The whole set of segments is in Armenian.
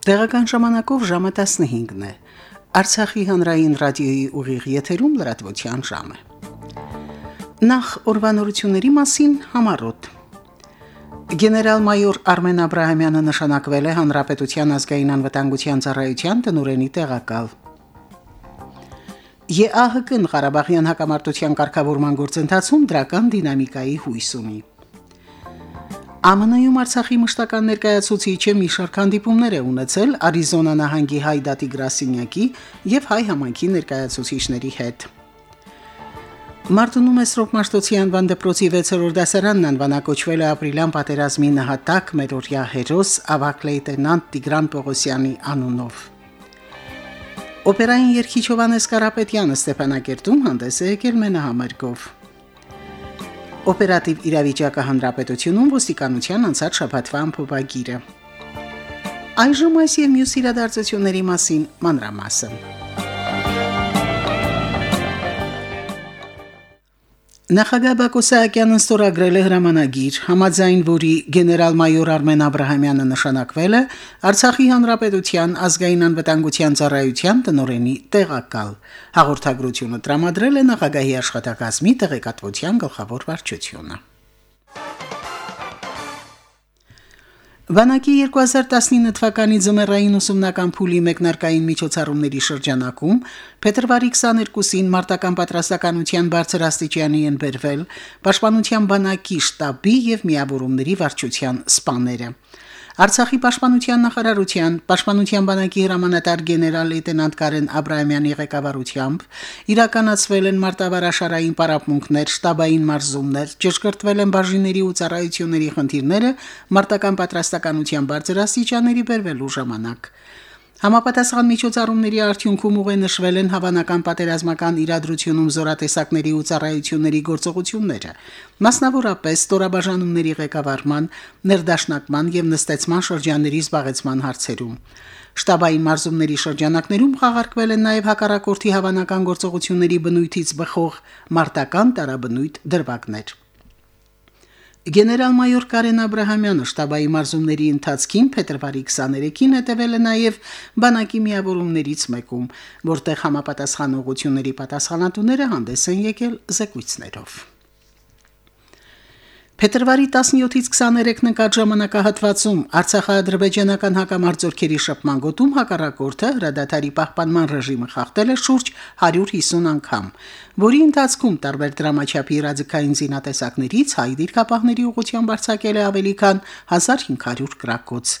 Տեղական ժամանակով ժամը 15-ն է։ Արցախի հանրային ռադիոյի ուղիղ եթերում լրատվության ժամ է։ Նախ ուրվանորությունների մասին համարոտ։ Գեներալ-մայոր Արմեն Աբ รา համյանը նշանակվել է Հանրապետության ազգային անվտանգության ծառայության տնօրենի տեղակալ։ ԵԱՀԿ-ն Ղարաբաղյան հակամարտության կարգավորման գործընթացում դրական դինամիկայի հույս ունի։ ԱՄՆ-ում Արցախի մշտական ներկայացուցիչը մի շարք հանդիպումներ է ունեցել Արիզոնա նահանգի հայ դատի գրասենյակի եւ հայ համայնքի ներկայացուցիչների հետ։ Մարտունում Էսրոպ Մաշտոցի անվան դպրոցի 6-րդ դասարանն անվանակոչվել է ապրիլյան պատերազմի նահատակ Մերորյա հերոս ավակ լեյտենանտ Տիգրան Պողոսյանի անունով։ Օպերային երգիչ Հովանես Կարապետյանը Ստեփանակերտում հանդես է եկել մենահամերգով։ Օպերատիվ իրավիճակը հանրապետությունում ոստիկանության անցած շաբաթվա ամփոփագիրը։ Այժմ այս եւ մյուս իրադարձությունների մասին մանրամասն։ Նախագահ Բակո Սահակյանն ստորագրել է հրամանագիր, համաձայն որի գեներալ-մայոր Արմեն Աբ รา համյանը նշանակվել է Արցախի հանրապետության ազգային անվտանգության ծառայության տնօրենի տեղակալ։ Հաղորդագրությունը տրամադրել է նախագահի աշխատակազմի տեղեկատվության գլխավոր վարչությունը։ Վանակի 2019 թվականի ձմեռային ուսումնական փուլի մեկնարկային միջոցառումների շրջանակում փետրվարի 22-ին մարտական պատրաստականության բարձր աստիճանի են բերվել Պաշտպանության բանակի շտաբի եւ միավորումների վարչության սպաները։ Արցախի պաշտպանության նախարարության պաշտպանության բանակի հրամանատար գեներալ լեյտենանտ Կարեն Աբ รา համյանի ղեկավարությամբ իրականացվել են մարտավարաշարային պարապմունքներ, շտաբային մարզումներ, ճշգրտվել են բաժինների ու ծառայությունների խնդիրները մարտական պատրաստականության բարձրաստիճանների բերվելու ժամանակ։ Համապատասխան միջոցառումների արդյունքում ուղենշվել են հավանական պատերազմական իրադրությունում զորատեսակների ու ծառայությունների գործողությունները, մասնավորապես ստորաբաժանումների ղեկավարման, ներդաշնակման եւ նստեցման շրջանների զբաղեցման հարցերում։ Շտաբային մարզումների շրջանակներում խաղարկվել են նաև հակառակորդի հավանական գործողությունների բնույթից բխող մարտական տարաբնույթ դրվագներ։ Գեներալ-մայոր Կարեն Աբ รา համյանը շտաբայի մարզումների ընթացքին փետրվարի 23-ին հետևել է նաև բանակի միավորումներից մեկում, որտեղ համապատասխան ուղությունների պատասխանատուները հանդես են եկել զեկույցներով։ Փետրվարի 17-ից 23 նկատ ժամանակահատվածում Արցախա-ադրբեջանական հակամարտությունների շփման գոտում հակառակորդը հրադադարի պահպանման ռեժիմը խախտել է շուրջ 150 անգամ, որի ընթացքում տարբեր դրամաչափի ռադիկային զինատեսակներից հայ դիրքապահների ուղղությամբ արձակել է ավելի քան 1500 գրակոց։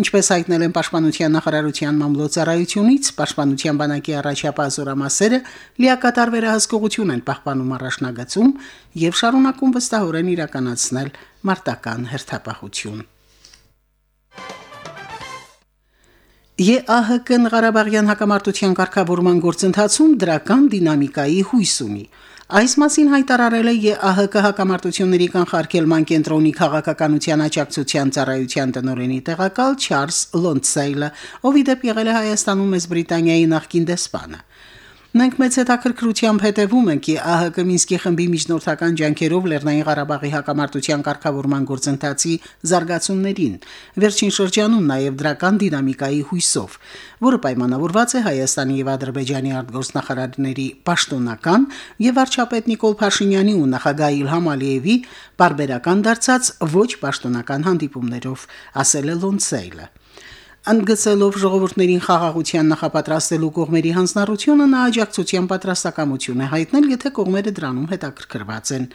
Ինչպես հայտնել են Պաշտպանության նախարարության մամլոյցարայությունից, Պաշտպանության բանակի առաջապահ զորամասերը լիակատար վերահսկողություն են պահպանում առաջնագծում եւ շարունակում վստահորեն իրականացնել մարտական հերթապահություն։ ԵԱՀԿ-ն Ղարաբաղյան հակամարտության կարգավորման գործընթացում դրական դինամիկայի հույս ունի։ Այս մասին հայտարարել է ԵԱՀԿ հակամարտությունների կանխարգելման կենտրոնի քաղաքականության աջակցության ծառայության տնօրենի տեղակալ Չարլզ Լոնցեյլը, ով իդեպ եղել է Հայաստանում մեծ Բրիտանիայի նախկին դեսպանը։ Մենք մեծ հետաքրքրությամբ հետևում ենք ԱՀԿ Մինսկի խմբի միջնորդական ջանքերով Լեռնային Ղարաբաղի հակամարտության կարգավորման գործընթացի զարգացումներին, վերջին շրջանում նաև դրական դինամիկայի հույսով, որը պայմանավորված է Հայաստանի եւ Ադրբեջանի արտգործնախարարների պաշտոնական եւ վարչապետ Նիկոլ Փաշինյանի ու նախագահ Իլհամ Ալիևի բարբերական դարձած ոչ պաշտոնական հանդիպումներով, ասել է Լոնցեյլը։ Անգծելով ժողովուրդներին խաղաղության նախապատրաստելու կողմերի հանձնառությունը նա աջակցության պատրաստակամություն է հայտնել, եթե կողմերը դրանում հետաքրքրված են,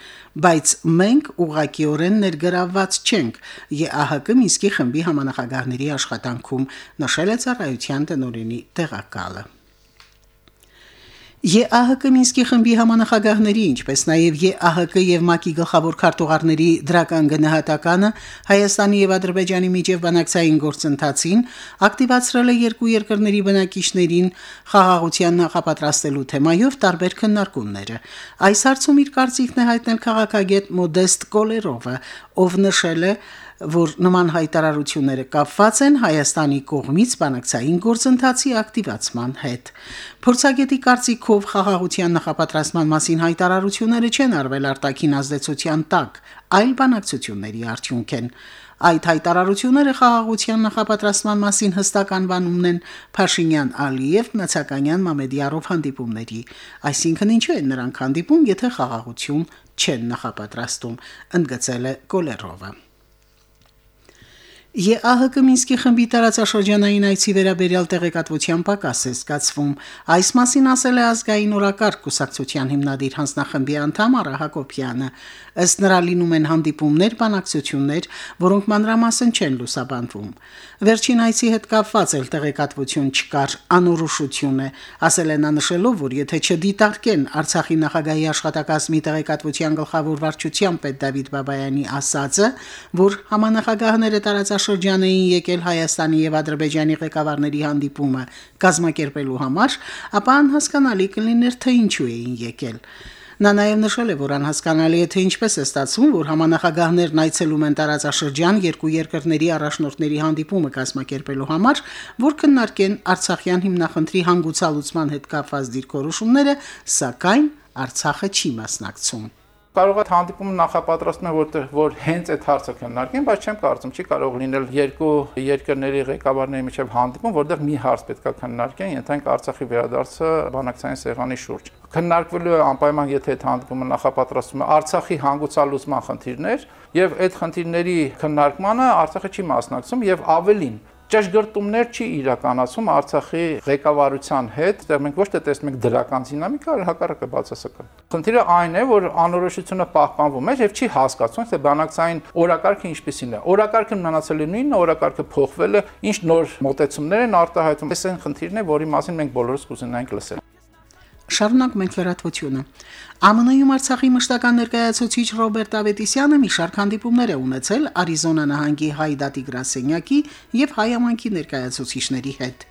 բայց մենք ուղղակիորեն ներգրավված չենք ԵԱՀԿ Մինսկի խմբի համանախագահների աշխատանքում, նշել է ծառայության տնօրենի տեղակալը։ ԵԱՀԿ Մինսկի խմբի համանախագահների, ինչպես նաև ԵԱՀԿ եւ ՄԱԿ-ի գլխավոր քարտուղարների դրական գնահատականը Հայաստանի եւ Ադրբեջանի միջև բանակցային գործընթացին ակտիվացրել է երկու երկրների բնակիչներին խաղաղության նախապատրաստելու թեմայով տարբեր քննարկումները։ Այս հարցում իր կարծիքն է հայտնել քաղաքագետ Մոդեստ Կոլերովը, ով նշել է, որ նման հայտարարությունները կապված են Հայաստանի կողմից բանակցային գործընթացի ակտիվացման հետ։ Փորձագետի կարծիքով խաղաղության նախապատրաստման մասին հայտարարությունները չեն արվել արտաքին ազդեցության տակ, այլ բանակցությունների արդյունք են։ Այդ հայտարարությունները խաղաղության նախապատրաստման մասին հստակ անվանումն են Փաշինյան-Ալիև Նացականյան Մամեդիարով հանդիպումների։ Այսինքն ինչու են նրանք հանդիպում, եթե խաղաղություն չեն նախապատրաստում, ընդգծել է Կոլերովը։ ԵԱՀԿ Մինսկի խմբի տարածաշրջանային այցի վերաբերյալ տեղեկատվության պակաս է զգացվում։ Այս մասին ասել է ազգային օրակարգ կուսակցության հիմնադիր հանձնախմբի անդամ Արա Հակոբյանը։ Ըստ նրա լինում են հանդիպումներ, բանակցություններ, որոնք մանրամասն չեն լուսաբանվում։ Վերջին այցի հետ կապված էլ տեղեկատվություն չկար, անորոշություն է, ասել են անշելով, որ եթե չդիտարկեն Արցախի նախագահի աշխատակազմի տեղեկատվության գլխավոր վարչության պետ Դավիթ Բաբայանի ասածը, որ համանախագահները տարածաշրջան էին եկել Հայաստանի եւ Ադրբեջանի ղեկավարների հանդիպումը կազմակերպելու համար, ապա անհասկանալի կլիներ թե ինչու էին եկել։ Նա նաև նշել է, որ անհասկանալի է թե ինչպես է ստացվում, որ համանախագահներն այցելում են տարածաշրջան երկու երկրների առաջնորդների հանդիպումը կազմակերպելու համար, որ քննարկեն Արցախյան հիմնախնդրի հանգուցալուծման հետ կապված դիրքորոշումները, սակայն Արցախը չի մասնակցում կարող է հանդիպումը նախապատրաստում է որտեղ որ հենց այդ հարցը քննարկեն, բայց չեմ կարծում չի կարող լինել երկու երկրների ղեկավարների միջև հանդիպում, որտեղ մի հարց պետքա քննարկեն, ենթանք Արցախի վերադարձը բանակցային սեղանի շուրջ։ Քննարկվելու է անպայման, եթե այդ հանդիպումը նախապատրաստում է Արցախի հանգուցալուծման խնդիրներ, եւ այդ խնդիրների քննարկմանը Արցախը չի մասնակցում եւ ավելին ճշգրտումներ չի իրականացում Արցախի ղեկավարության հետ, դեռ մենք ոչ թե տեսնում ենք դրական դինամիկա, այլ հակառակը բացասական։ Խնդիրը այն է, որ անորոշությունը պահպանվում է եւ չի հասկացվում, թե բանակցային օրակարգը ինչպեսին է։ Օրակարգը մնացել է նույնը, օրակարգը փոխվել է, ինչ նոր մոտեցումներ են արտահայտվում։ Այս այն խնդիրն է, որի մասին մենք բոլորս կուզենայինք լսել։ Շարունակում ենք լրատվությունը։ ԱՄՆ-ում Արցախի մշտական ներկայացուցիչ Ռոբերտ Ավետիսյանը մի շարք հանդիպումներ է ունեցել Արիզոնա նահանգի Հայդատի գրասենյակի եւ հայամանկի ներկայացուցիչների հետ։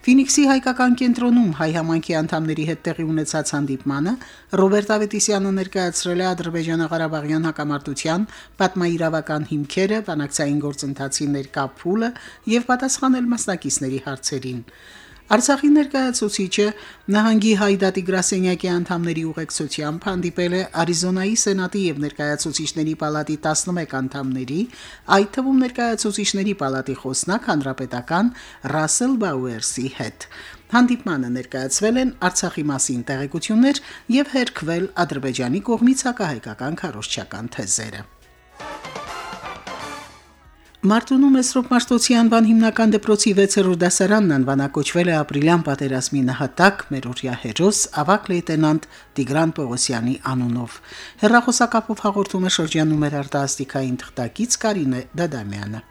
Ֆինիքսի հայկական կենտրոնում հայ համանքի անդամների հետ տեղի ունեցած հանդիպմանը Ռոբերտ Ավետիսյանը ներկայացրել է Ադրբեջանա-Ղարաբաղյան հակամարտության պատմաիրավական հիմքերը, բանակցային գործընթացի ներկա փուլը եւ պատասխանել մասնակիցների հարցերին։ Արցախի ներկայացուցիչը նահանգի Հայդատի գրասենյակի անդամների ուղեկցությամբ հանդիպել է Արիզոնայի սենատի եւ ներկայացուցիչների պալատի 11 անդամների, այդ թվում ներկայացուցիչների պալատի խոսնակ հանրապետական Ռասել Բաուերսի հետ։ Հանդիպմանը ներկայացվել են Արցախի մասին տեղեկություններ եւ հերքվել Ադրբեջանի կողմից հակահայկական քարոշչական թեզերը։ Մարտունում Էսրոպ Մաշտոցի անվան հիմնական դպրոցի 6-րդ դասարանն անվանակոչվել է ապրիլյան պատերազմի նահատակ Մերորիա հերոս ավակ լեյտենանտ Տիգրան Պողոսյանի անունով։ Հերրախոսակապով հաղորդում է շրջանում մեր արտասթիկային թղթակից Կարինե Դադամյանը։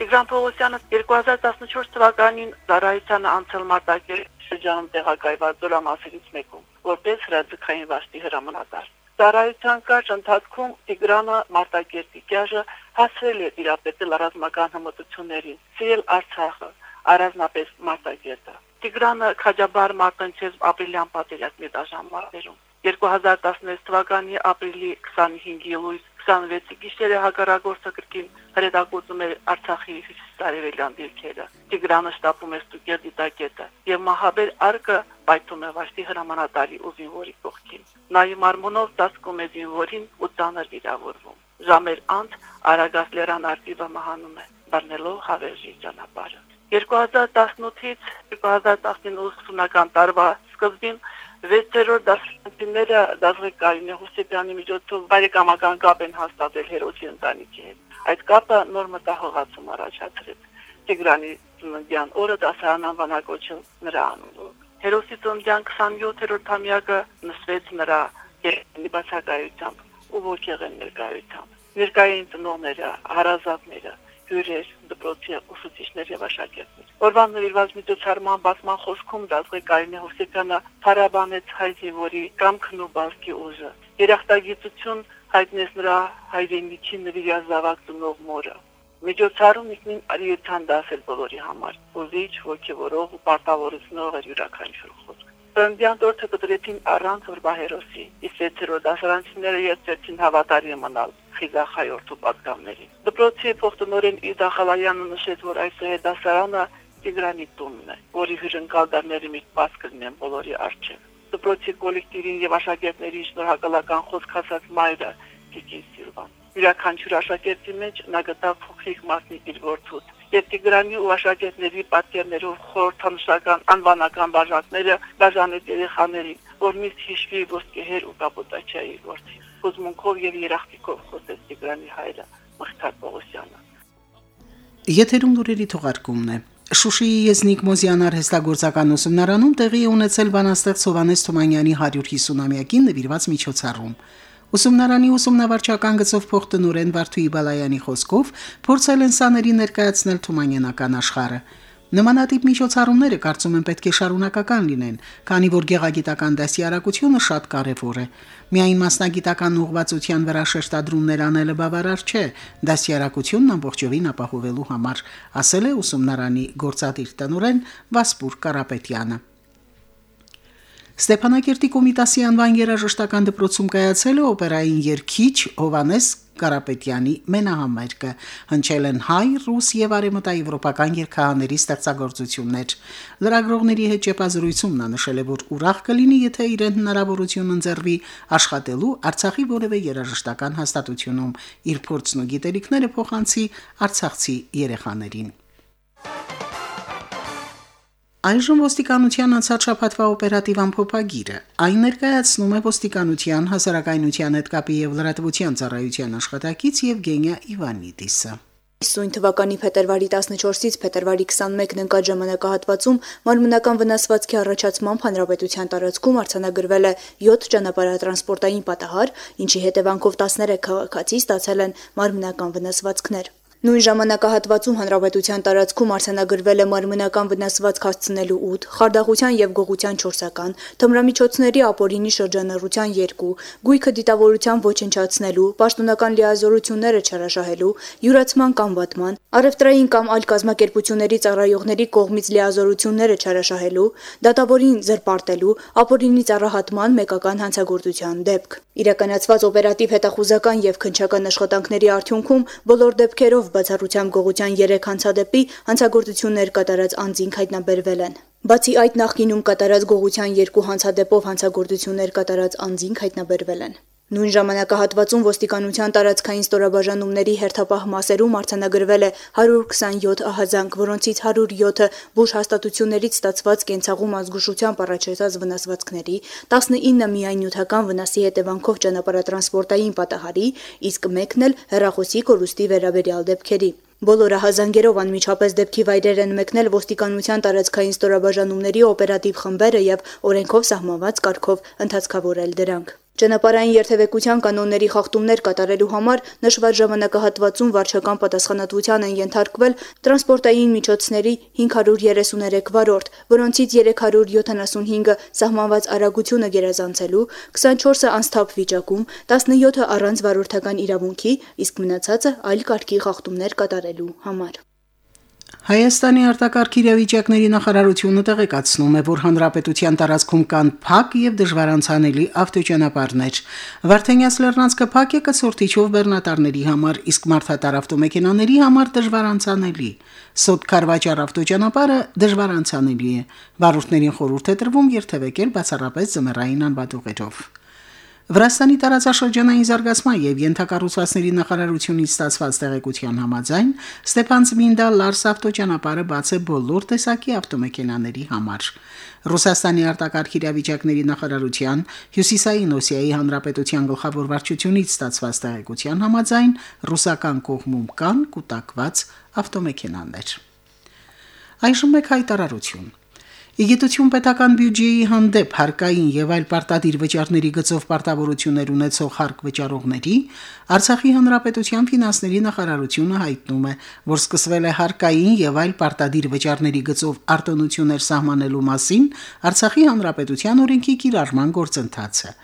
Տիգրան Պողոսյանը 2014 թվականին Զարայցյանը անցել մարտակեր շրջանում տեղակայված զորամասերից մեկում, որպես հրաձգային վաշտի հրամանատար։ Ծառայության կարճ ընթացքում Տիգրանը Մարտակերտի կյաժը հասրել է իրապետել ռազմական հմտություններին, սիրել Արցախը, առանձնապես Մարտակերտը։ Տիգրանը քաջաբար մատնչեց ապրիլյան պատերազմի դաշնամարտերում։ 2016 թվականի ապրիլի 25-ի լույս 26-ի գիշերը հակառակորդը կրկին հրետակոծում էր Արցախի հյուսիսարևելյան դիրքերը։ Տիգրանը շտապում էր ստուգել դիտակետը եւ մահաբեր արկը պայթում է վաշտի հրամանատարի ու զինվորի կողքին։ Նայի մարմունով տասկում է զինվորին ու ծանր վիրավորվում։ Ժամեր անց Արագած լերան արտիվը մահանում է, բռնելով հավերժի ճանապարհը։ 2018-ից 2019 ուսումնական տարվա սկզբին 6-րդ դասարանցիները դասղեկավարի Հուսեյանի միջոցով բարեկամական կապ են հաստատել հերոսի ընտանիքի հետ։ Այդ կապը նոր մտահոգացում առաջացրեց։ Տիգրանի ծննդյան օրը դասարան անվանակոչել նրա անունով։ Հերոսի ծննդյան 27-րդ ամյակը նշվեց նրա երկրի բացակայությամբ ու ողջեղեն ներկայությամբ։ Ներկային ծնողները, հարազատները, հյուրեր, դպրոցի ուսուցիչներ եւ աշակերտներ։ Օրվան նվիրված միջոցառման բացման խոսքում դասղեկայինը Հովսեփյանը փարաբանեց հայ զինվորի կամքն ու բազկի ուժը։ Երախտագիտություն հայտնեց նրա հայրենիքի նվիրազավակ ծնող մորը։ Միջոցառում ինքնին արիության դասել բոլորի համար։ Ուզիչ, ոգևորող ու պարտավորեցնող էր յուրաքանչյուր խոսք։ Ծննդյան տորթը կտրեցին առանց վրբահերոսի։ Իսկ 6-րդ դասարանցիները յետցին հավատարիմ մնալ խիգախայորդու պատգամներին։ Դպրոցի փոխտնօրեն Իդա Խալայանը նշեց, որ այս դասարանը Տիգրանի տունն է, որի հյուրընկալների մի պաս կլինեն բոլորի առջև։ Դպրոցի կոլեկտիվին եւ աշակերտներին շնորհակալական խոսք ասաց Մայրը Կիկին Սիլվան։ Յուրաքանչյուր աշակերտի մեջ նա գտավ փոքրիկ մասնիկի գործուց եւ Տիգրանի ու աշակերտների պատկերներով խորհրդանշական անվանական բաժակները բաժանեց երեխաներին, որ միշտ հիշվի ոսկեհեր ու կապոտաչայի գործին։ Հուզմունքով եւ երախտիկով խոսեց Տիգրանի հայրը Մխիթար Պողոսյանը։ Եթերում լուրերի թողարկումն է։ Շուշիի Եզնիկ Մոզյան արհեստագործական ուսումնարանում տեղի է ունեցել բանաստեղծ Հովանես Թումանյանի 150-ամյակին նվիրված միջոցառում։ Ուսումնարանի ուսումնավարչական գծով փոխտնօրեն Վարդուի Բալայանի խոսքով փորձել են սաների ներկայացնել Թումանյանական աշխարհը։ Նմանատիպ միջոցառումները կարծում եմ պետք է շարունակական լինեն, քանի որ գեղագիտական դասյարակությունը շատ կարևոր է։ Միայն մասնագիտական ուղղվածության վրա շեշտադրումներ անելը բավարար չէ, դասյարակությունն ամբողջովին ապահովելու համար, ասել է ուսումնարանի գործադիր տնօրեն Վասպուր Կարապետյանը։ Ստեփանակերտի Կոմիտասի անվան երաժշտական դպրոցում կայացել է օպերային երգիչ Հովանես Կարապետյանի մենահամերգը հնչել են հայ, ռուս եւ արեմտաեվրոպական երգահաների ստեղծագործություններ։ Լրագրողների հետ ճեպազրույցում նա նշել է, որ ուրախ կլինի, եթե իրեն հնարավորություն ընձեռվի աշխատելու Արցախի որևէ երաժշտական հաստատությունում, իր փորձն ու գիտելիքները փոխանցի արցախցի երեխաներին։ Այժմ ոստիկանության անցած շաբաթվա օպերատիվ ամփոփագիրը։ Այն ներկայացնում է ոստիկանության հասարակայնության հետ կապի եւ լրատվության ծառայության աշխատակից Եվգենիա Իվանիդիսը։ Սույն թվականի փետրվարի 14-ից փետրվարի 21-ն ընկած ժամանակահատվածում մարմնական վնասվածքի առաջացմամբ հանրապետության տարածքում արձանագրվել է 7 ճանապարհատրանսպորտային պատահար, ինչի հետևանքով 13 քաղաքացի ստացել են մարմնական վնասվածքներ։ Նույն ժամանակահատվածում հանրապետության տարածքում արձանագրվել է մարմնական վնասվածք հասցնելու 8, խարդախության եւ գողության 4-ական, թմրամիջոցների ապօրինի շրջանառության 2, գույքը դիտավորության ոչնչացնելու, պաշտոնական լիազորությունները չարաշահելու, յուրացման կամ վատման, առևտրային կամ այլ կազմակերպությունների ծառայողների կողմից լիազորությունները չարաշահելու, դատավորին զրպարտելու, ապօրինի ծառահատման մեկական հանցագործության դեպք։ Իրականացված օպերատիվ հետախուզական եւ քնչական աշխատանքների արդյունքում բոլոր դեպքերով բացառությամբ գողության 3 հանցադեպի հանցագործություններ կատարած անձինք հայտնաբերվել են։ Բացի այդ նախկինում կատարած գողության երկու հանցադեպով հանցագործություններ կատարած անձինք հայտնաբերվել են։ Նույն ժամանակահատվածում ոստիկանության տարածքային ստորաբաժանումների հերթապահ մասերում արձանագրվել է 127 ահազանգ, որոնցից 107-ը բուժ հաստատություններից ստացված կենցաղում ազգուշությամբ առաջացած վնասվածքների, 19-ը միայն նյութական վնասի հետևանքով ճանապարհատրանսպորտային պատահարի, իսկ մեկն էլ հեռախոսի կորուստի վերաբերյալ դեպքերի։ Բոլորը հազանգերով անմիջապես դեպքի վայրեր են մեկնել ոստիկանության տարածքային ստորաբաժանումների օպերատիվ խմբերը եւ օրենքով սահմանված կարգով ընթացքավորել դրանք։ Ճանապարհային երթևեկության կանոնների խախտումներ կատարելու համար նշված ժամանակահատվածում վարչական պատասխանատվության են ենթարկվել տրանսպորտային միջոցների 533 վարորդ, որոնցից 375-ը սահմանված արագությունը գերազանցելու, 24-ը անսթափ վիճակում, 17-ը առանց վարորդական իրավունքի, իսկ մնացածը այլ կարգի խախտումներ կատարելու համար։ Հայաստանի արտակարգ իրավիճակների նախարարությունը տեղեկացնում է, որ հանրապետության տարածքում կան փակ եւ դժվարանցանելի ավտոճանապարհներ։ Վարդենյաց լեռնանցքը փակ է կցորտիչով բեռնատարների համար, իսկ մարդատար ավտոմեքենաների համար դժվարանցանելի։ Սոտ Կարվաճար ավտոճանապարհը դժվարանցանելի է։ Վարորդներին խորհուրդ է տրվում երթևեկել բացառապես զմռային անբադուղերով։ Վրաստանի տարածաշրջանային զարգացման եւ յենթակառուցվածքների նախարարությունից ստացված տեղեկության համաձայն Ստեփանցմինդա Լարս ավտոճանապարհը բաց է բոլոր տեսակի ավտոմեքենաների համար։ Ռուսաստանի արտակարգ իրավիճակների նախարարության Հյուսիսային Օսիայի հանրապետության գլխավոր վարչությունից ստացված տեղեկության համաձայն ռուսական կողմում կան կൂട്ടակված ավտոմեքենաներ։ Այժմ մեկ հայտարարություն։ Իգիտություն պետական բյուջեի հանդեպ հարկային եւ այլ պարտադիր վճարների գծով պարտավորություններ ունեցող հարկ վճարողների Արցախի հանրապետության ֆինանսների նախարարությունը հայտնում է, որ սկսվել է հարկային եւ այլ պարտադիր վճարների գծով արտոնություններ սահմանելու մասին Արցախի հանրապետության օրենքի կիրառման գործընթացը։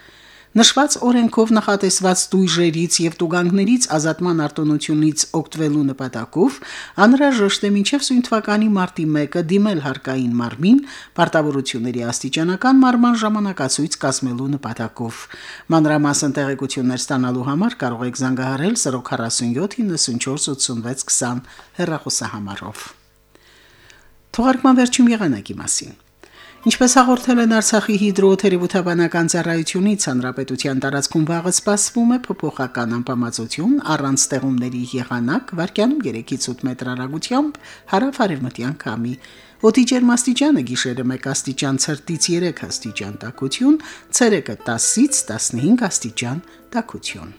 Նշված օրենքով նախատեսված դույժերից եւ տուգանքներից ազատման արտոնությունից օգտվելու նպատակով անհրաժեշտ է մինչև սույն թվականի մարտի 1-ը դիմել հարկային մարմին պարտավորությունների աստիճանական մարման ժամանակացույց կազմելու նպատակով։ Մանրամասն տեղեկություններ ստանալու համար կարող եք զանգահարել 047 94 86 20 հեռախոսահամարով։ Թողարկման վերջին եղանակի մասին։ Ինչպես հաղորդել են Արցախի հիդրոթերապևտաբանական ծառայությունից, հանրապետության տարածքում վաղը սպասվում է փոփոխական անպամացություն առանց ստեղումների եղանակ, վարկյանում 3-ից 8 մետր հեռագությամբ հարավարևմտյան կամի։ Օդի ջերմաստիճանը գիշերը 1 աստիճան ցրտից 3 աստիճան տաքություն, ցերեկը 10-ից 15 աստիճան տաքություն։